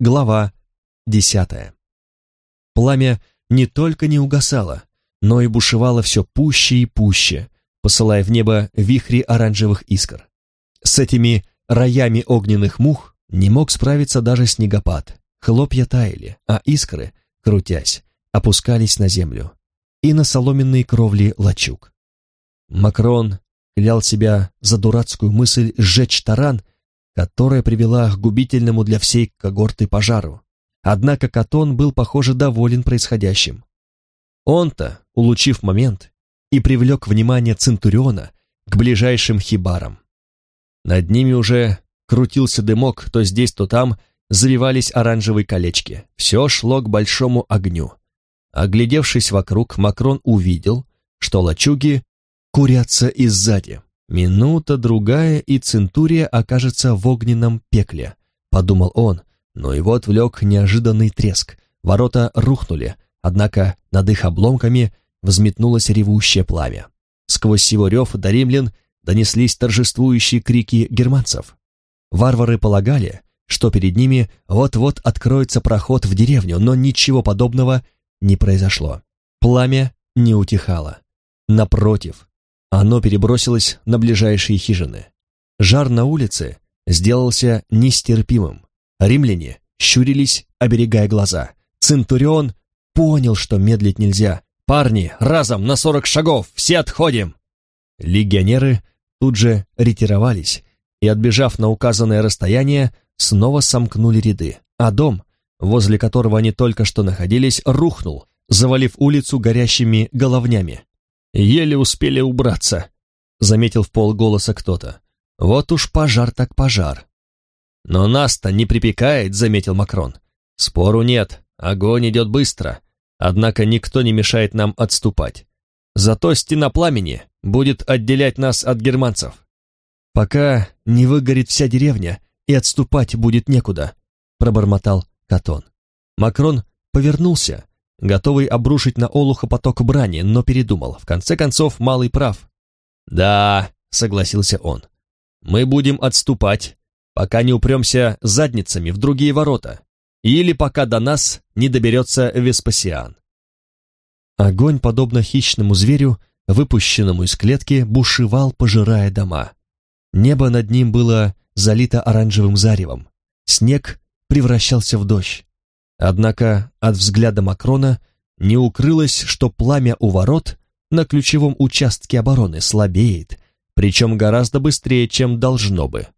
Глава десятая. Пламя не только не угасало, но и бушевало все пуще и пуще, посылая в небо вихри оранжевых искр. С этими роями огненных мух не мог справиться даже снегопад. Хлопья таяли, а искры, крутясь, опускались на землю и на соломенные кровли лачуг. Макрон клял себя за дурацкую мысль сжечь таран которая привела к губительному для всей когорты пожару. Однако Катон был, похоже, доволен происходящим. Он-то, улучив момент, и привлек внимание Центуриона к ближайшим хибарам. Над ними уже крутился дымок, то здесь, то там завивались оранжевые колечки. Все шло к большому огню. Оглядевшись вокруг, Макрон увидел, что лачуги курятся и сзади. Минута, другая, и Центурия окажется в огненном пекле, подумал он, но его отвлек неожиданный треск. Ворота рухнули, однако над их обломками взметнулось ревущее пламя. Сквозь его рев до римлян донеслись торжествующие крики германцев. Варвары полагали, что перед ними вот-вот откроется проход в деревню, но ничего подобного не произошло. Пламя не утихало. Напротив, оно перебросилось на ближайшие хижины. Жар на улице сделался нестерпимым. Римляне щурились, оберегая глаза. Центурион понял, что медлить нельзя. «Парни, разом, на сорок шагов, все отходим!» Легионеры тут же ретировались и, отбежав на указанное расстояние, снова сомкнули ряды, а дом, возле которого они только что находились, рухнул, завалив улицу горящими головнями. Еле успели убраться, заметил в полголоса кто-то. Вот уж пожар так пожар. Но нас-то не припекает, заметил Макрон. Спору нет, огонь идет быстро, однако никто не мешает нам отступать. Зато стена пламени будет отделять нас от германцев. Пока не выгорит вся деревня, и отступать будет некуда, пробормотал Катон. Макрон повернулся готовый обрушить на Олуха поток брани, но передумал. В конце концов, малый прав. «Да», — согласился он, — «мы будем отступать, пока не упремся задницами в другие ворота, или пока до нас не доберется Веспасиан». Огонь, подобно хищному зверю, выпущенному из клетки, бушевал, пожирая дома. Небо над ним было залито оранжевым заревом. Снег превращался в дождь. Однако от взгляда Макрона не укрылось, что пламя у ворот на ключевом участке обороны слабеет, причем гораздо быстрее, чем должно бы.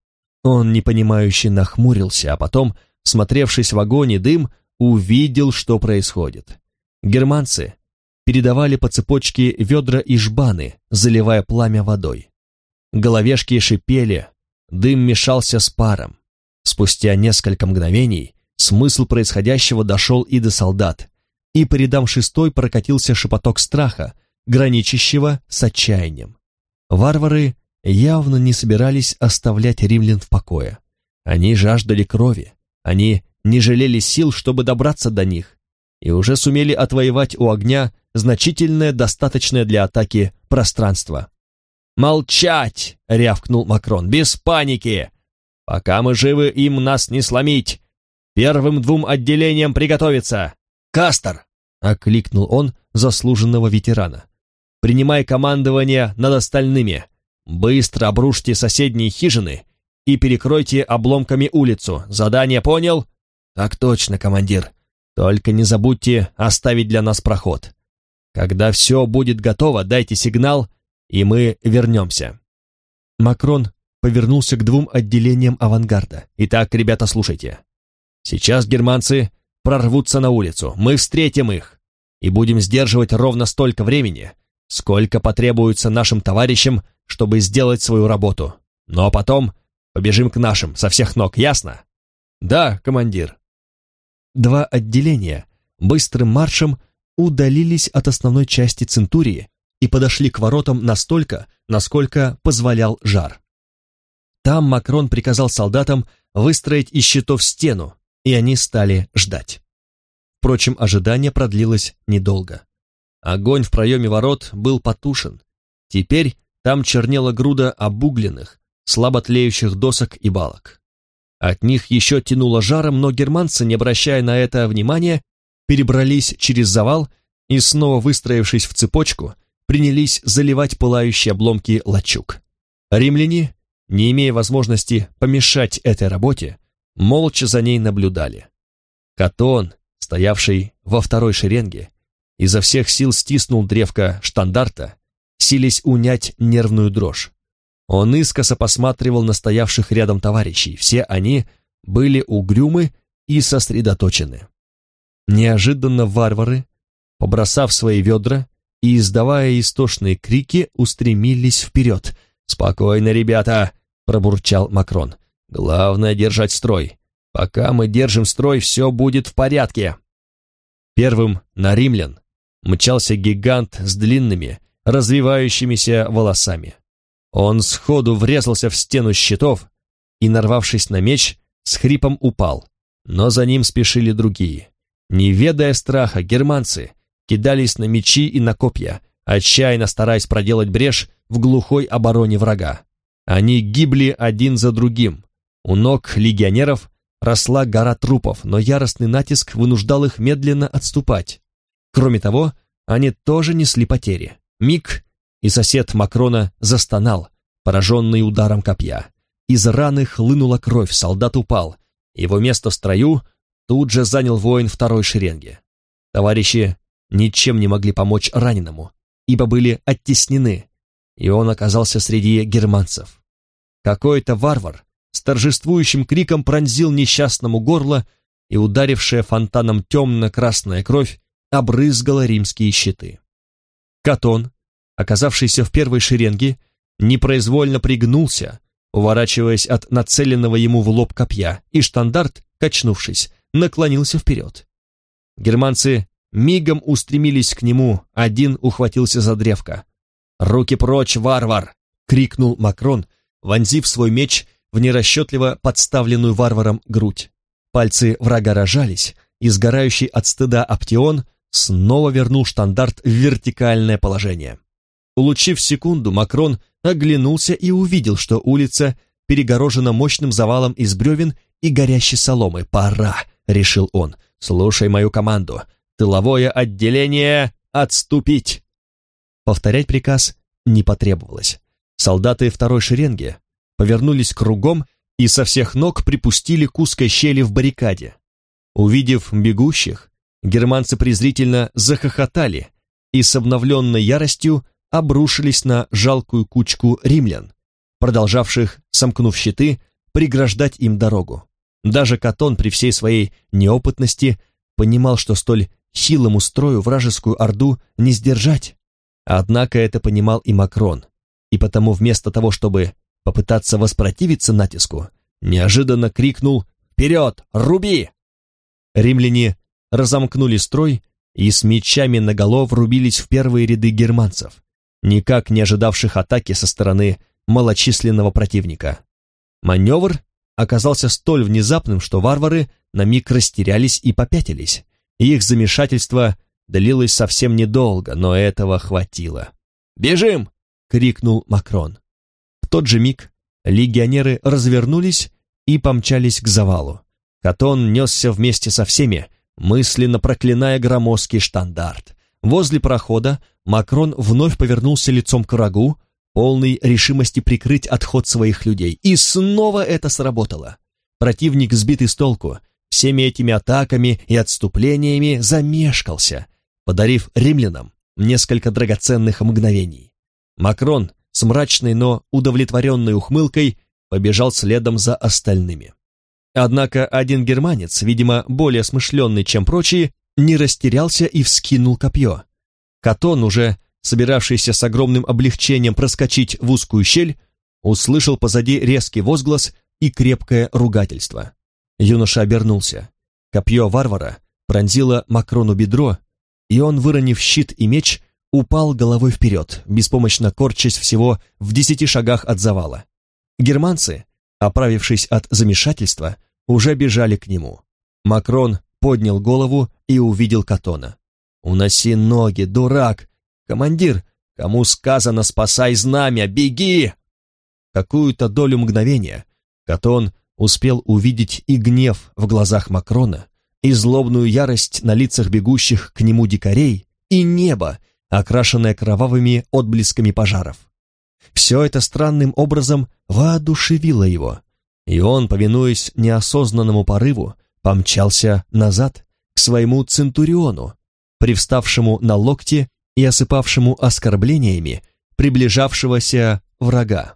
Он непонимающе нахмурился, а потом, смотревшись в огонь и дым, увидел, что происходит. Германцы передавали по цепочке ведра и жбаны, заливая пламя водой. Головешки шипели, дым мешался с паром. Спустя несколько мгновений Смысл происходящего дошел и до солдат, и по рядам шестой прокатился шепоток страха, граничащего с отчаянием. Варвары явно не собирались оставлять римлян в покое. Они жаждали крови, они не жалели сил, чтобы добраться до них, и уже сумели отвоевать у огня значительное, достаточное для атаки пространство. «Молчать!» — рявкнул Макрон. «Без паники! Пока мы живы, им нас не сломить! Первым двум отделениям приготовиться! Кастер!» — окликнул он заслуженного ветерана. «Принимай командование над остальными. Быстро обрушьте соседние хижины и перекройте обломками улицу. Задание понял?» «Так точно, командир. Только не забудьте оставить для нас проход. Когда все будет готово, дайте сигнал, и мы вернемся». Макрон повернулся к двум отделениям авангарда. «Итак, ребята, слушайте. Сейчас германцы прорвутся на улицу, мы встретим их и будем сдерживать ровно столько времени, сколько потребуется нашим товарищам, чтобы сделать свою работу. Ну а потом побежим к нашим со всех ног, ясно? Да, командир. Два отделения быстрым маршем удалились от основной части Центурии и подошли к воротам настолько, насколько позволял жар. Там Макрон приказал солдатам выстроить из щитов стену, и они стали ждать. Впрочем, ожидание продлилось недолго. Огонь в проеме ворот был потушен. Теперь там чернела груда обугленных, слабо тлеющих досок и балок. От них еще тянуло жаром, но германцы, не обращая на это внимания, перебрались через завал и, снова выстроившись в цепочку, принялись заливать пылающие обломки лачуг. Римляне, не имея возможности помешать этой работе, молча за ней наблюдали. Катон, стоявший во второй шеренге, изо всех сил стиснул древко штандарта, сились унять нервную дрожь. Он искоса посматривал на стоявших рядом товарищей, все они были угрюмы и сосредоточены. Неожиданно варвары, побросав свои ведра и издавая истошные крики, устремились вперед. «Спокойно, ребята!» — пробурчал Макрон. «Главное — держать строй. Пока мы держим строй, все будет в порядке». Первым на римлян мчался гигант с длинными, развивающимися волосами. Он сходу врезался в стену щитов и, нарвавшись на меч, с хрипом упал, но за ним спешили другие. Не ведая страха, германцы кидались на мечи и на копья, отчаянно стараясь проделать брешь в глухой обороне врага. Они гибли один за другим. У ног легионеров росла гора трупов, но яростный натиск вынуждал их медленно отступать. Кроме того, они тоже несли потери. Миг, и сосед Макрона застонал, пораженный ударом копья. Из раны хлынула кровь, солдат упал. Его место в строю тут же занял воин второй шеренги. Товарищи ничем не могли помочь раненому, ибо были оттеснены, и он оказался среди германцев. Какой-то варвар с торжествующим криком пронзил несчастному горло, и ударившая фонтаном темно-красная кровь обрызгала римские щиты. Катон, оказавшийся в первой шеренге, непроизвольно пригнулся, уворачиваясь от нацеленного ему в лоб копья, и штандарт, качнувшись, наклонился вперед. Германцы мигом устремились к нему, один ухватился за древко. «Руки прочь, варвар!» — крикнул Макрон, вонзив свой меч в нерасчетливо подставленную варваром грудь. Пальцы врага рожались, и сгорающий от стыда Аптеон снова вернул штандарт в вертикальное положение. Улучив секунду, Макрон оглянулся и увидел, что улица перегорожена мощным завалом из бревен и горящей соломы. «Пора!» — решил он. «Слушай мою команду. Тыловое отделение отступить!» Повторять приказ не потребовалось. Солдаты второй шеренги повернулись кругом и со всех ног припустили к узкой щели в баррикаде. Увидев бегущих, германцы презрительно захохотали и с обновленной яростью обрушились на жалкую кучку римлян, продолжавших, сомкнув щиты, преграждать им дорогу. Даже Катон при всей своей неопытности понимал, что столь силому строю вражескую орду не сдержать. Однако это понимал и Макрон, и потому вместо того, чтобы попытаться воспротивиться натиску, неожиданно крикнул «Вперед! Руби!». Римляне разомкнули строй и с мечами наголо врубились в первые ряды германцев, никак не ожидавших атаки со стороны малочисленного противника. Маневр оказался столь внезапным, что варвары на миг растерялись и попятились, их замешательство длилось совсем недолго, но этого хватило. «Бежим!» — крикнул Макрон. Тот же миг легионеры развернулись и помчались к завалу. Катон несся вместе со всеми, мысленно проклиная громоздкий штандарт. Возле прохода Макрон вновь повернулся лицом к врагу, полный решимости прикрыть отход своих людей. И снова это сработало. Противник, сбитый с толку, всеми этими атаками и отступлениями замешкался, подарив римлянам несколько драгоценных мгновений. Макрон с мрачной, но удовлетворенной ухмылкой побежал следом за остальными. Однако один германец, видимо, более смышленный, чем прочие, не растерялся и вскинул копье. Катон, уже собиравшийся с огромным облегчением проскочить в узкую щель, услышал позади резкий возглас и крепкое ругательство. Юноша обернулся. Копье варвара пронзило Макрону бедро, и он, выронив щит и меч, упал головой вперед, беспомощно корчась всего в десяти шагах от завала. Германцы, оправившись от замешательства, уже бежали к нему. Макрон поднял голову и увидел Катона. «Уноси ноги, дурак! «Командир, кому сказано, спасай знамя, беги!» Какую-то долю мгновения Катон успел увидеть и гнев в глазах Макрона, и злобную ярость на лицах бегущих к нему дикарей, и небо, окрашенное кровавыми отблесками пожаров. Все это странным образом воодушевило его, и он, повинуясь неосознанному порыву, помчался назад к своему центуриону, привставшему на локте и осыпавшему оскорблениями приближавшегося врага.